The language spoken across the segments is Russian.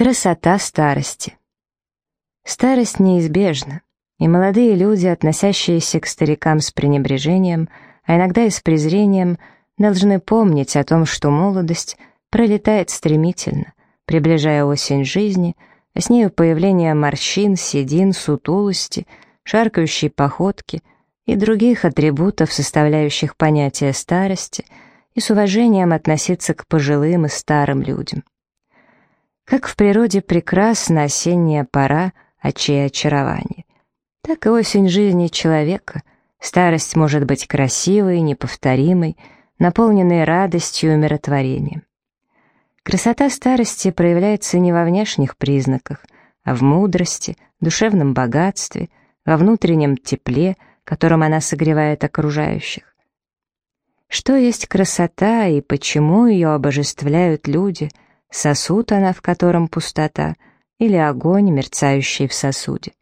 Красота старости. Старость неизбежна, и молодые люди, относящиеся к старикам с пренебрежением, а иногда и с презрением, должны помнить о том, что молодость пролетает стремительно, приближая осень жизни, а с нею появление морщин, седин, сутулости, шаркающей походки и других атрибутов, составляющих понятие старости, и с уважением относиться к пожилым и старым людям. Как в природе прекрасна осенняя пора, очей очарования, так и осень жизни человека. Старость может быть красивой, неповторимой, наполненной радостью и умиротворением. Красота старости проявляется не во внешних признаках, а в мудрости, душевном богатстве, во внутреннем тепле, которым она согревает окружающих. Что есть красота и почему ее обожествляют люди — сосуд она, в котором пустота, или огонь, мерцающий в сосуде.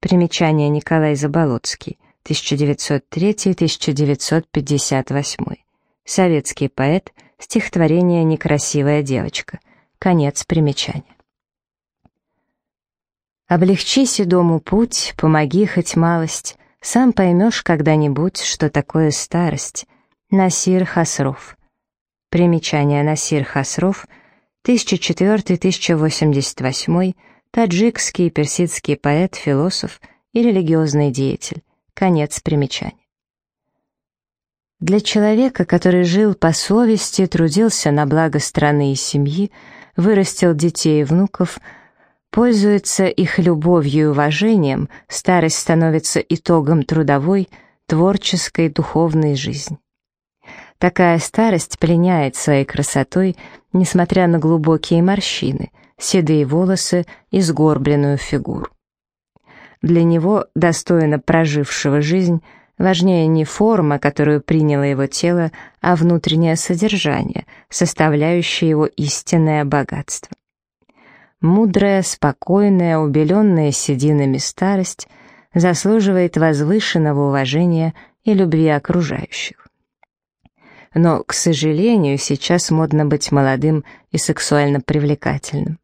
Примечание Николай Заболоцкий, 1903-1958. Советский поэт, стихотворение «Некрасивая девочка». Конец примечания. Облегчи седому путь, помоги хоть малость, сам поймешь когда-нибудь, что такое старость. Насир Хасров. Примечание Насир Хасров — 1004-1088, таджикский персидский поэт, философ и религиозный деятель. Конец примечания. Для человека, который жил по совести, трудился на благо страны и семьи, вырастил детей и внуков, пользуется их любовью и уважением, старость становится итогом трудовой, творческой, духовной жизни. Такая старость пленяет своей красотой, несмотря на глубокие морщины, седые волосы и сгорбленную фигуру. Для него, достойно прожившего жизнь, важнее не форма, которую приняло его тело, а внутреннее содержание, составляющее его истинное богатство. Мудрая, спокойная, убеленная сединами старость заслуживает возвышенного уважения и любви окружающих но, к сожалению, сейчас модно быть молодым и сексуально привлекательным.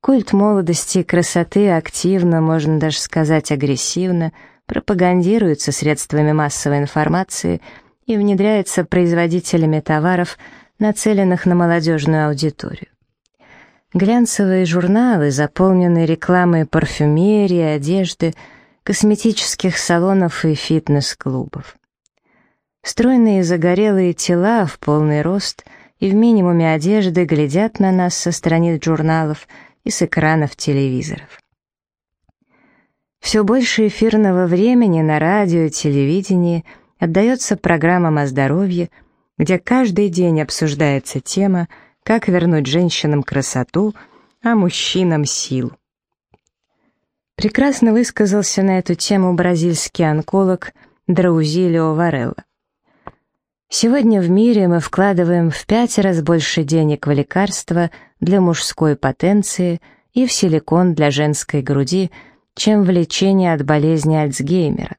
Культ молодости и красоты активно, можно даже сказать агрессивно, пропагандируется средствами массовой информации и внедряется производителями товаров, нацеленных на молодежную аудиторию. Глянцевые журналы, заполненные рекламой парфюмерии, одежды, косметических салонов и фитнес-клубов. Стройные загорелые тела в полный рост и в минимуме одежды глядят на нас со страниц журналов и с экранов телевизоров. Все больше эфирного времени на радио и телевидении отдается программам о здоровье, где каждый день обсуждается тема, как вернуть женщинам красоту, а мужчинам силу. Прекрасно высказался на эту тему бразильский онколог Драузилио Варелла. Сегодня в мире мы вкладываем в пять раз больше денег в лекарства для мужской потенции и в силикон для женской груди, чем в лечение от болезни Альцгеймера.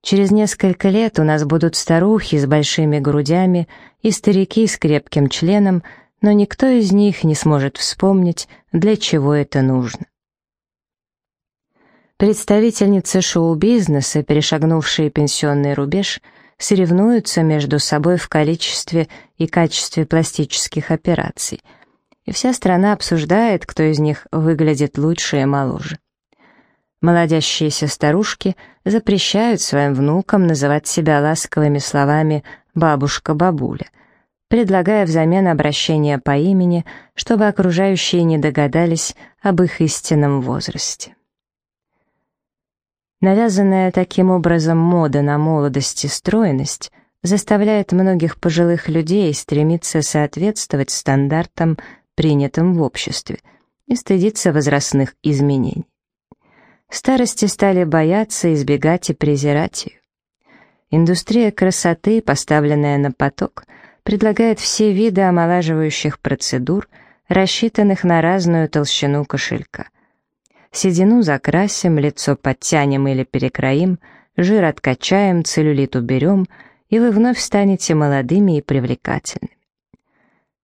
Через несколько лет у нас будут старухи с большими грудями и старики с крепким членом, но никто из них не сможет вспомнить, для чего это нужно. Представительницы шоу-бизнеса, перешагнувшие пенсионный рубеж – соревнуются между собой в количестве и качестве пластических операций, и вся страна обсуждает, кто из них выглядит лучше и моложе. Молодящиеся старушки запрещают своим внукам называть себя ласковыми словами «бабушка-бабуля», предлагая взамен обращение по имени, чтобы окружающие не догадались об их истинном возрасте. Навязанная таким образом мода на молодость и стройность заставляет многих пожилых людей стремиться соответствовать стандартам, принятым в обществе, и стыдиться возрастных изменений. Старости стали бояться, избегать и презирать ее. Индустрия красоты, поставленная на поток, предлагает все виды омолаживающих процедур, рассчитанных на разную толщину кошелька. Седину закрасим, лицо подтянем или перекроим, жир откачаем, целлюлит уберем, и вы вновь станете молодыми и привлекательными.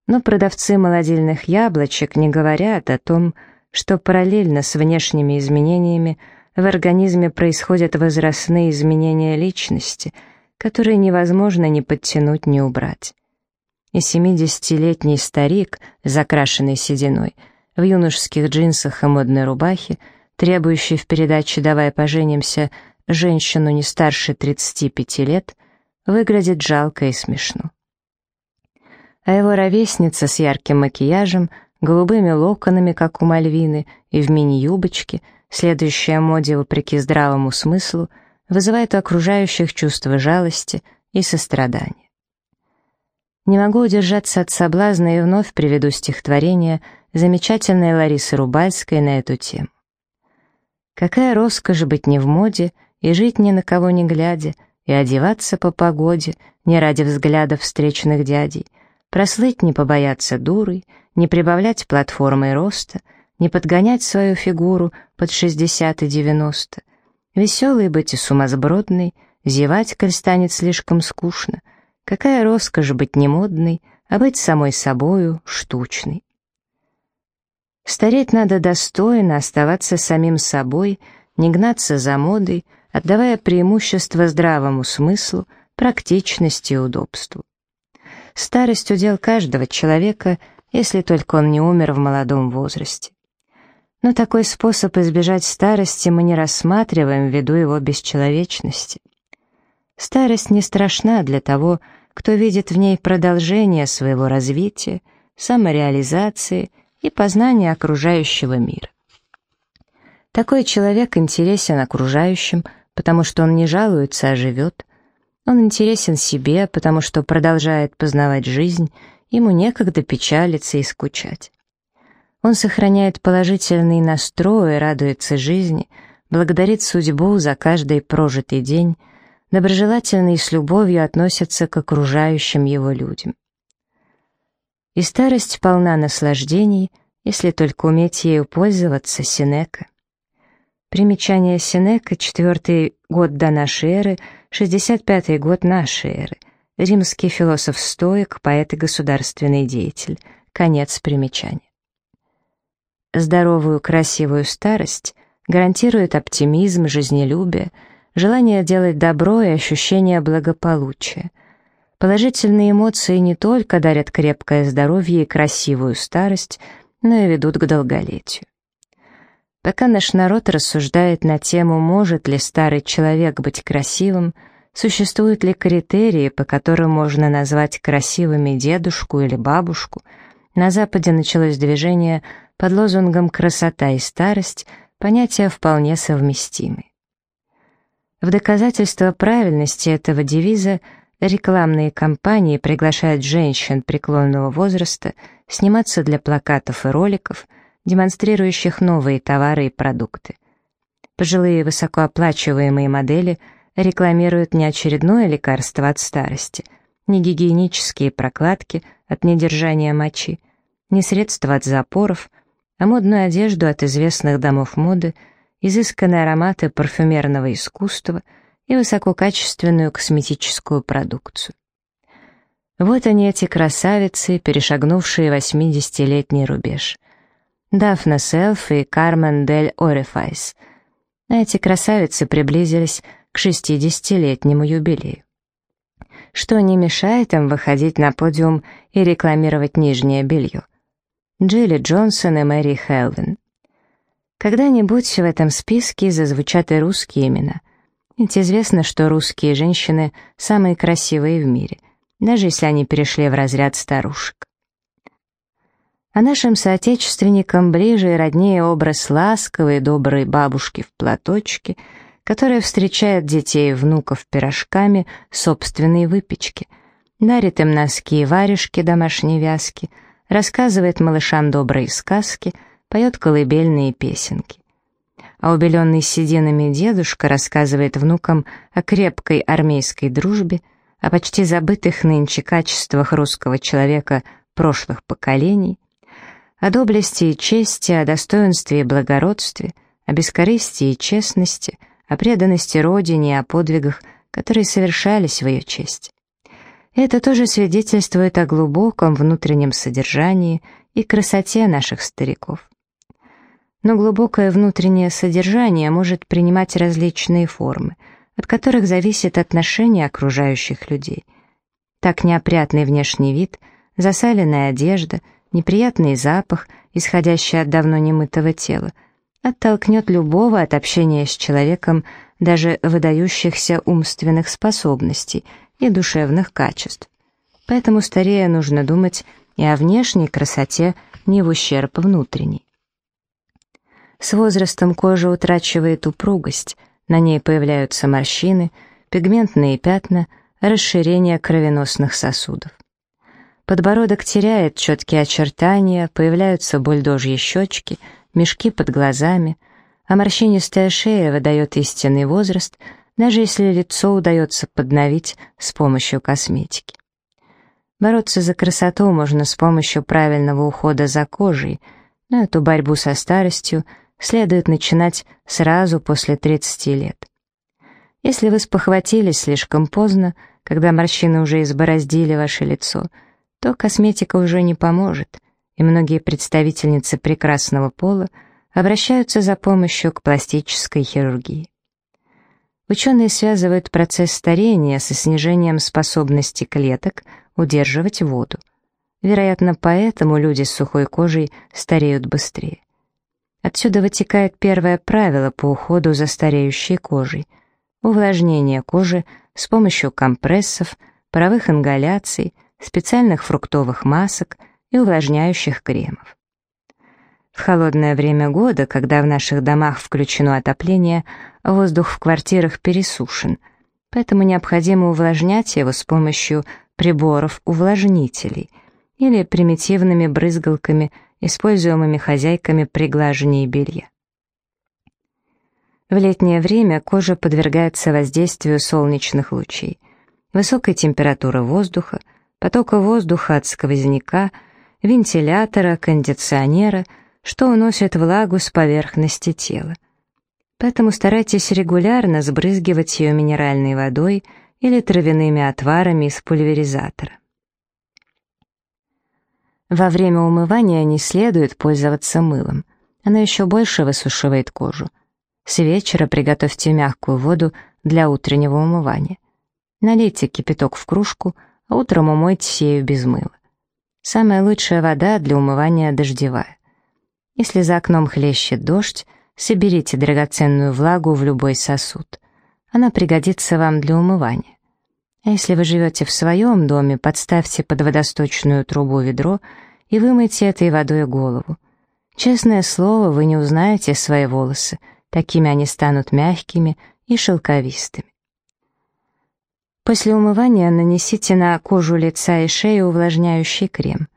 Но продавцы молодильных яблочек не говорят о том, что параллельно с внешними изменениями в организме происходят возрастные изменения личности, которые невозможно ни подтянуть, ни убрать. И семидесятилетний старик, закрашенный сединой, в юношеских джинсах и модной рубахе, требующий в передаче «Давай поженимся» женщину не старше 35 лет, выглядит жалко и смешно. А его ровесница с ярким макияжем, голубыми локонами, как у Мальвины, и в мини-юбочке, следующая моде вопреки здравому смыслу, вызывает у окружающих чувство жалости и сострадания. Не могу удержаться от соблазна и вновь приведу стихотворение замечательной Ларисы Рубальской на эту тему. Какая роскошь быть не в моде и жить ни на кого не глядя, и одеваться по погоде, не ради взглядов встречных дядей, прослыть не побояться дурой, не прибавлять платформой роста, не подгонять свою фигуру под 60 и 90, веселый быть и сумасбродный, зевать, коль станет слишком скучно, какая роскошь быть не модной, а быть самой собою штучной. Стареть надо достойно, оставаться самим собой, не гнаться за модой, отдавая преимущество здравому смыслу, практичности и удобству. Старость — удел каждого человека, если только он не умер в молодом возрасте. Но такой способ избежать старости мы не рассматриваем ввиду его бесчеловечности. Старость не страшна для того, кто видит в ней продолжение своего развития, самореализации и познания окружающего мира. Такой человек интересен окружающим, потому что он не жалуется, а живет. Он интересен себе, потому что продолжает познавать жизнь, ему некогда печалиться и скучать. Он сохраняет положительный настрой, радуется жизни, благодарит судьбу за каждый прожитый день, доброжелательно и с любовью относится к окружающим его людям. И старость полна наслаждений, если только уметь ею пользоваться, Синека. Примечание Синека, четвертый год до нашей эры, 65-й год нашей эры. Римский философ-стоик, поэт и государственный деятель. Конец примечания. Здоровую, красивую старость гарантирует оптимизм, жизнелюбие, желание делать добро и ощущение благополучия. Положительные эмоции не только дарят крепкое здоровье и красивую старость, но и ведут к долголетию. Пока наш народ рассуждает на тему, может ли старый человек быть красивым, существуют ли критерии, по которым можно назвать красивыми дедушку или бабушку, на Западе началось движение под лозунгом «красота и старость», понятия вполне совместимы. В доказательство правильности этого девиза рекламные кампании приглашают женщин преклонного возраста сниматься для плакатов и роликов – демонстрирующих новые товары и продукты. Пожилые высокооплачиваемые модели рекламируют не очередное лекарство от старости, не гигиенические прокладки от недержания мочи, не средства от запоров, а модную одежду от известных домов моды, изысканные ароматы парфюмерного искусства и высококачественную косметическую продукцию. Вот они, эти красавицы, перешагнувшие 80-летний рубеж — Дафна Селф и Кармен Дель Орефайс. Эти красавицы приблизились к шестидесятилетнему юбилею. Что не мешает им выходить на подиум и рекламировать нижнее белье? Джилли Джонсон и Мэри Хелвин. Когда-нибудь в этом списке зазвучат и русские имена. Ведь известно, что русские женщины самые красивые в мире, даже если они перешли в разряд старушек а нашим соотечественникам ближе и роднее образ ласковой доброй бабушки в платочке, которая встречает детей и внуков пирожками собственной выпечки, дарит им носки и варежки домашней вязки, рассказывает малышам добрые сказки, поет колыбельные песенки. А убеленный сединами дедушка рассказывает внукам о крепкой армейской дружбе, о почти забытых нынче качествах русского человека прошлых поколений, о доблести и чести, о достоинстве и благородстве, о бескорыстии и честности, о преданности Родине и о подвигах, которые совершались в ее честь. Это тоже свидетельствует о глубоком внутреннем содержании и красоте наших стариков. Но глубокое внутреннее содержание может принимать различные формы, от которых зависит отношение окружающих людей. Так неопрятный внешний вид, засаленная одежда, неприятный запах, исходящий от давно немытого тела, оттолкнет любого от общения с человеком даже выдающихся умственных способностей и душевных качеств. Поэтому старее нужно думать и о внешней красоте не в ущерб внутренней. С возрастом кожа утрачивает упругость, на ней появляются морщины, пигментные пятна, расширение кровеносных сосудов. Подбородок теряет четкие очертания, появляются бульдожьи щечки, мешки под глазами, а морщинистая шея выдает истинный возраст, даже если лицо удается подновить с помощью косметики. Бороться за красоту можно с помощью правильного ухода за кожей, но эту борьбу со старостью следует начинать сразу после 30 лет. Если вы спохватились слишком поздно, когда морщины уже избороздили ваше лицо, то косметика уже не поможет, и многие представительницы прекрасного пола обращаются за помощью к пластической хирургии. Ученые связывают процесс старения со снижением способности клеток удерживать воду. Вероятно, поэтому люди с сухой кожей стареют быстрее. Отсюда вытекает первое правило по уходу за стареющей кожей – увлажнение кожи с помощью компрессов, паровых ингаляций, специальных фруктовых масок и увлажняющих кремов. В холодное время года, когда в наших домах включено отопление, воздух в квартирах пересушен, поэтому необходимо увлажнять его с помощью приборов-увлажнителей или примитивными брызгалками – используемыми хозяйками при глажении белья. В летнее время кожа подвергается воздействию солнечных лучей, высокой температуры воздуха, потока воздуха от сквозняка, вентилятора, кондиционера, что уносит влагу с поверхности тела. Поэтому старайтесь регулярно сбрызгивать ее минеральной водой или травяными отварами из пульверизатора. Во время умывания не следует пользоваться мылом. Оно еще больше высушивает кожу. С вечера приготовьте мягкую воду для утреннего умывания. Налейте кипяток в кружку, а утром умойте ею без мыла. Самая лучшая вода для умывания дождевая. Если за окном хлещет дождь, соберите драгоценную влагу в любой сосуд. Она пригодится вам для умывания. А если вы живете в своем доме, подставьте под водосточную трубу ведро и вымойте этой водой голову. Честное слово, вы не узнаете свои волосы, такими они станут мягкими и шелковистыми. После умывания нанесите на кожу лица и шею увлажняющий крем.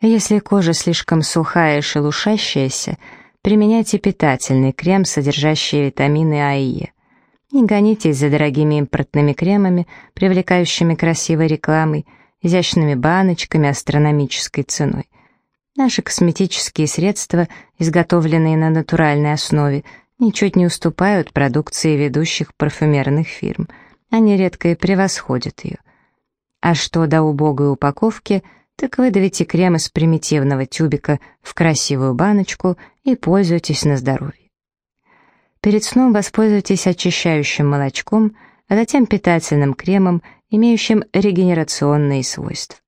Если кожа слишком сухая и шелушащаяся, применяйте питательный крем, содержащий витамины А и Е. Не гонитесь за дорогими импортными кремами, привлекающими красивой рекламой, изящными баночками астрономической ценой. Наши косметические средства, изготовленные на натуральной основе, ничуть не уступают продукции ведущих парфюмерных фирм. Они редко и превосходят ее. А что до убогой упаковки, так выдавите крем из примитивного тюбика в красивую баночку и пользуйтесь на здоровье. Перед сном воспользуйтесь очищающим молочком, а затем питательным кремом, имеющим регенерационные свойства.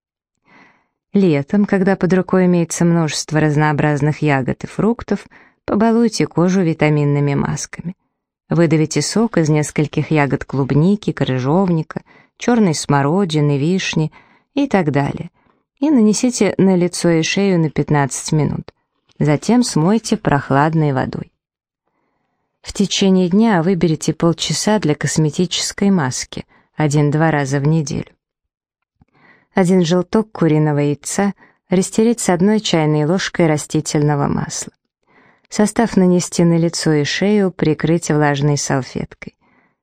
Летом, когда под рукой имеется множество разнообразных ягод и фруктов, побалуйте кожу витаминными масками. Выдавите сок из нескольких ягод клубники, крыжовника, черной смородины, вишни и так далее. И нанесите на лицо и шею на 15 минут. Затем смойте прохладной водой. В течение дня выберите полчаса для косметической маски, один-два раза в неделю. Один желток куриного яйца растереть с одной чайной ложкой растительного масла. Состав нанести на лицо и шею, прикрыть влажной салфеткой.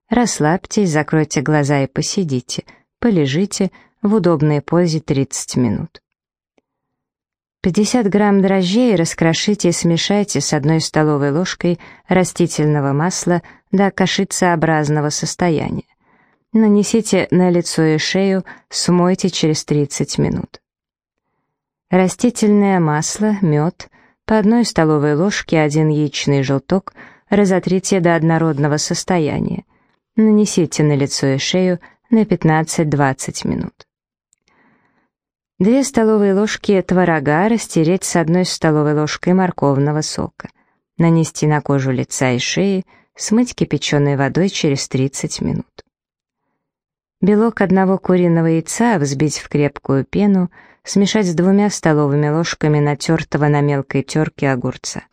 Расслабьтесь, закройте глаза и посидите, полежите в удобной позе 30 минут. 50 грамм дрожжей раскрошите и смешайте с одной столовой ложкой растительного масла до кашицеобразного состояния. Нанесите на лицо и шею, смойте через 30 минут. Растительное масло, мед, по одной столовой ложке один яичный желток разотрите до однородного состояния. Нанесите на лицо и шею на 15-20 минут. Две столовые ложки творога растереть с одной столовой ложкой морковного сока. Нанести на кожу лица и шеи, смыть кипяченой водой через 30 минут. Белок одного куриного яйца взбить в крепкую пену, смешать с двумя столовыми ложками натертого на мелкой терке огурца.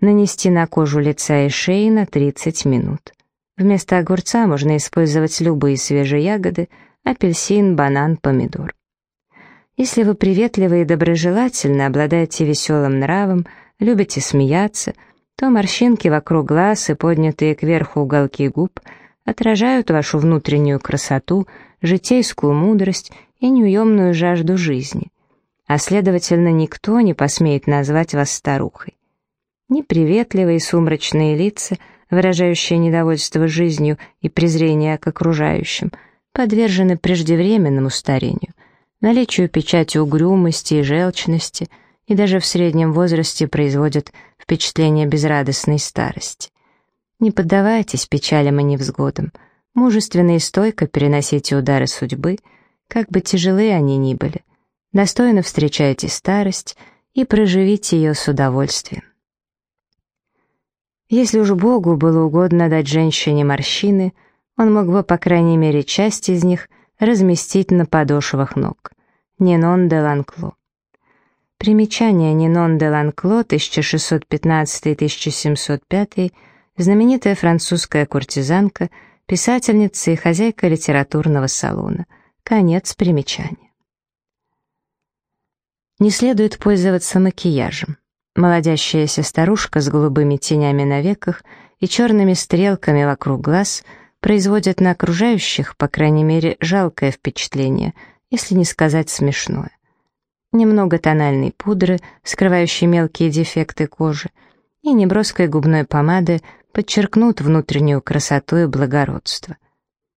Нанести на кожу лица и шеи на 30 минут. Вместо огурца можно использовать любые свежие ягоды, апельсин, банан, помидор. Если вы приветливы и доброжелательны, обладаете веселым нравом, любите смеяться, то морщинки вокруг глаз и поднятые кверху уголки губ – отражают вашу внутреннюю красоту, житейскую мудрость и неуемную жажду жизни, а следовательно, никто не посмеет назвать вас старухой. Неприветливые сумрачные лица, выражающие недовольство жизнью и презрение к окружающим, подвержены преждевременному старению, наличию печати угрюмости и желчности и даже в среднем возрасте производят впечатление безрадостной старости. Не поддавайтесь печалям и невзгодам. Мужественно и стойко переносите удары судьбы, как бы тяжелы они ни были. Достойно встречайте старость и проживите ее с удовольствием. Если уж Богу было угодно дать женщине морщины, он мог бы, по крайней мере, часть из них разместить на подошвах ног. Нинон де Ланкло. Примечание Нинон де Ланкло 1615-1705 знаменитая французская куртизанка, писательница и хозяйка литературного салона. Конец примечания. Не следует пользоваться макияжем. Молодящаяся старушка с голубыми тенями на веках и черными стрелками вокруг глаз производит на окружающих, по крайней мере, жалкое впечатление, если не сказать смешное. Немного тональной пудры, скрывающей мелкие дефекты кожи, и неброской губной помады подчеркнут внутреннюю красоту и благородство.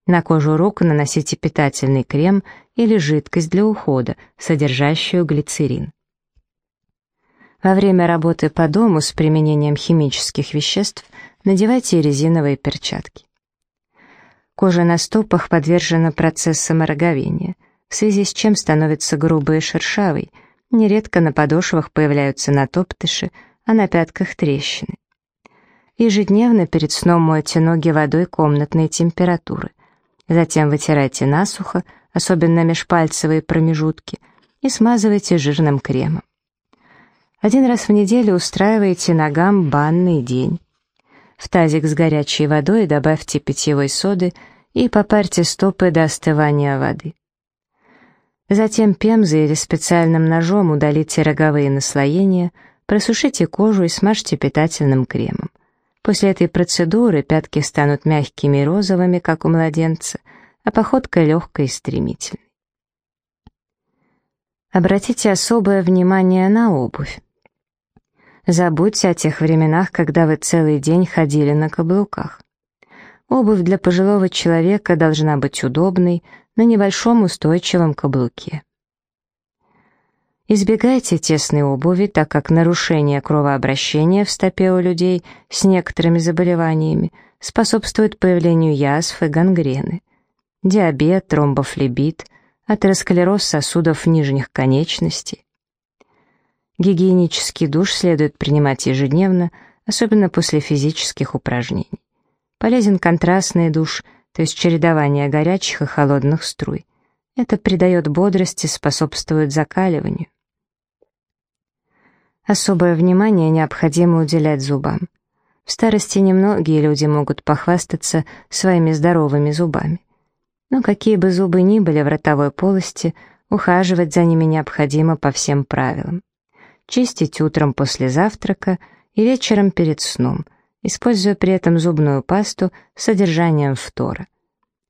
На кожу рук наносите питательный крем или жидкость для ухода, содержащую глицерин. Во время работы по дому с применением химических веществ надевайте резиновые перчатки. Кожа на стопах подвержена процессам ороговения, в связи с чем становится грубой и шершавой, нередко на подошвах появляются натоптыши, а на пятках трещины. Ежедневно перед сном мойте ноги водой комнатной температуры. Затем вытирайте насухо, особенно межпальцевые промежутки, и смазывайте жирным кремом. Один раз в неделю устраивайте ногам банный день. В тазик с горячей водой добавьте питьевой соды и попарьте стопы до остывания воды. Затем пемзой или специальным ножом удалите роговые наслоения, просушите кожу и смажьте питательным кремом. После этой процедуры пятки станут мягкими и розовыми, как у младенца, а походка легкой и стремительной. Обратите особое внимание на обувь. Забудьте о тех временах, когда вы целый день ходили на каблуках. Обувь для пожилого человека должна быть удобной, на небольшом устойчивом каблуке. Избегайте тесной обуви, так как нарушение кровообращения в стопе у людей с некоторыми заболеваниями способствует появлению язв и гангрены. Диабет, тромбофлебит, атеросклероз сосудов нижних конечностей. Гигиенический душ следует принимать ежедневно, особенно после физических упражнений. Полезен контрастный душ, то есть чередование горячих и холодных струй. Это придает бодрости, способствует закаливанию. Особое внимание необходимо уделять зубам. В старости немногие люди могут похвастаться своими здоровыми зубами. Но какие бы зубы ни были в ротовой полости, ухаживать за ними необходимо по всем правилам. Чистить утром после завтрака и вечером перед сном, используя при этом зубную пасту с содержанием фтора.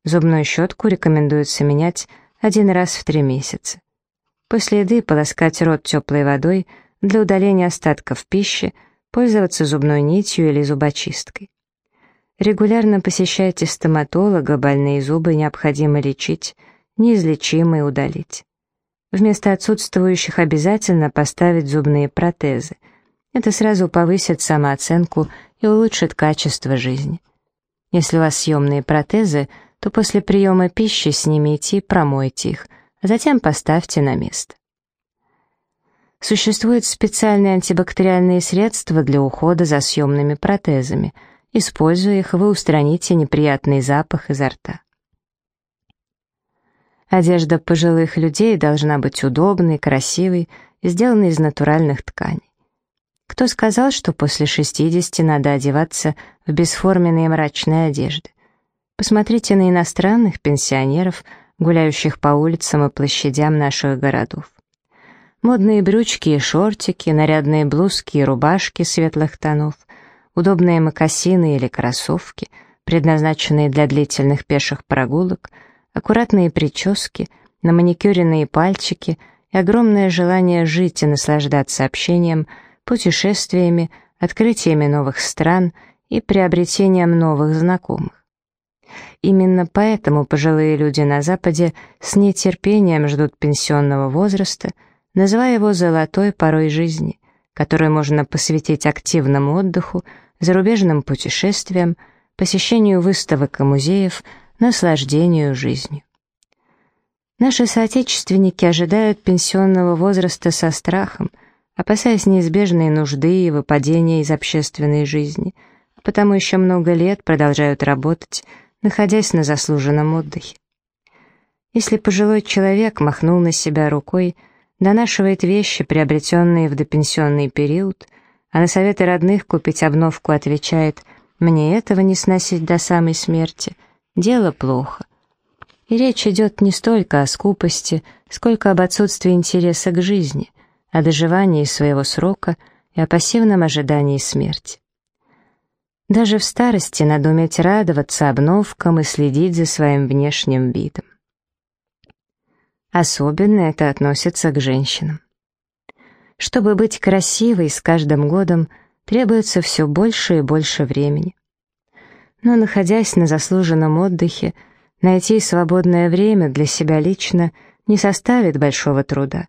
Зубную щетку рекомендуется менять один раз в три месяца. После еды полоскать рот теплой водой – для удаления остатков пищи пользоваться зубной нитью или зубочисткой. Регулярно посещайте стоматолога, больные зубы необходимо лечить, неизлечимые удалить. Вместо отсутствующих обязательно поставить зубные протезы. Это сразу повысит самооценку и улучшит качество жизни. Если у вас съемные протезы, то после приема пищи снимите и промойте их, а затем поставьте на место. Существуют специальные антибактериальные средства для ухода за съемными протезами. Используя их, вы устраните неприятный запах изо рта. Одежда пожилых людей должна быть удобной, красивой, сделанной из натуральных тканей. Кто сказал, что после 60 надо одеваться в бесформенные мрачные одежды? Посмотрите на иностранных пенсионеров, гуляющих по улицам и площадям наших городов. Модные брючки и шортики, нарядные блузки и рубашки светлых тонов, удобные мокасины или кроссовки, предназначенные для длительных пеших прогулок — аккуратные прически, на маникюренные пальчики и огромное желание жить и наслаждаться общением, путешествиями, открытиями новых стран и приобретением новых знакомых. Именно поэтому пожилые люди на Западе с нетерпением ждут пенсионного возраста, называя его «золотой порой жизни», которую можно посвятить активному отдыху, зарубежным путешествиям, посещению выставок и музеев – наслаждению жизнью. Наши соотечественники ожидают пенсионного возраста со страхом, опасаясь неизбежной нужды и выпадения из общественной жизни, а потому еще много лет продолжают работать, находясь на заслуженном отдыхе. Если пожилой человек махнул на себя рукой, донашивает вещи, приобретенные в допенсионный период, а на советы родных купить обновку отвечает «мне этого не сносить до самой смерти», дело плохо. И речь идет не столько о скупости, сколько об отсутствии интереса к жизни, о доживании своего срока и о пассивном ожидании смерти. Даже в старости надо уметь радоваться обновкам и следить за своим внешним видом. Особенно это относится к женщинам. Чтобы быть красивой с каждым годом, требуется все больше и больше времени но, находясь на заслуженном отдыхе, найти свободное время для себя лично не составит большого труда.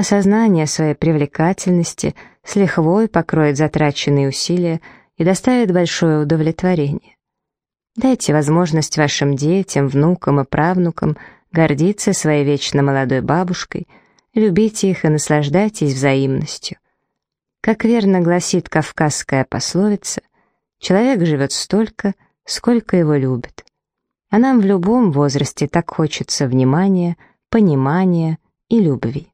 Осознание своей привлекательности с лихвой покроет затраченные усилия и доставит большое удовлетворение. Дайте возможность вашим детям, внукам и правнукам гордиться своей вечно молодой бабушкой, любите их и наслаждайтесь взаимностью. Как верно гласит кавказская пословица, Человек живет столько, сколько его любят. А нам в любом возрасте так хочется внимания, понимания и любви.